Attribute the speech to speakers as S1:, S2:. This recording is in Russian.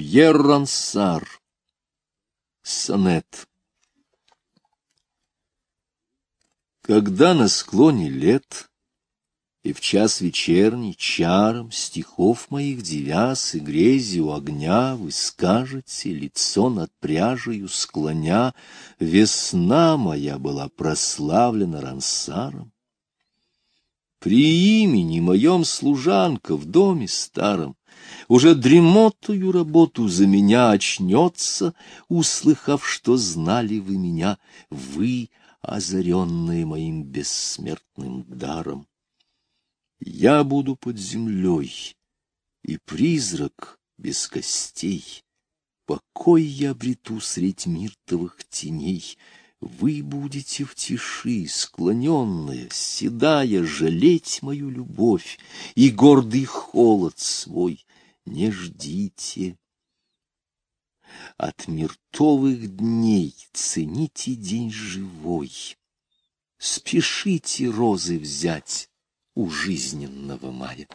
S1: Пьер Рансар. Сонет. Когда на склоне лет и в час вечерний чаром стихов моих девяз и грези у огня вы скажете, лицо над пряжею склоня, весна моя была прославлена Рансаром. При имени моем служанка в доме старом уже дремотую работу за меня очнется, услыхав, что знали вы меня, вы, озаренные моим бессмертным даром. Я буду под землей, и призрак без костей. Покой я обрету средь миртовых теней. Вы будете в тиши, склоненная, седая, жалеть мою любовь и гордый холод свой не ждите. От мертовых дней цените день живой. Спешите розы взять у жизненного мая.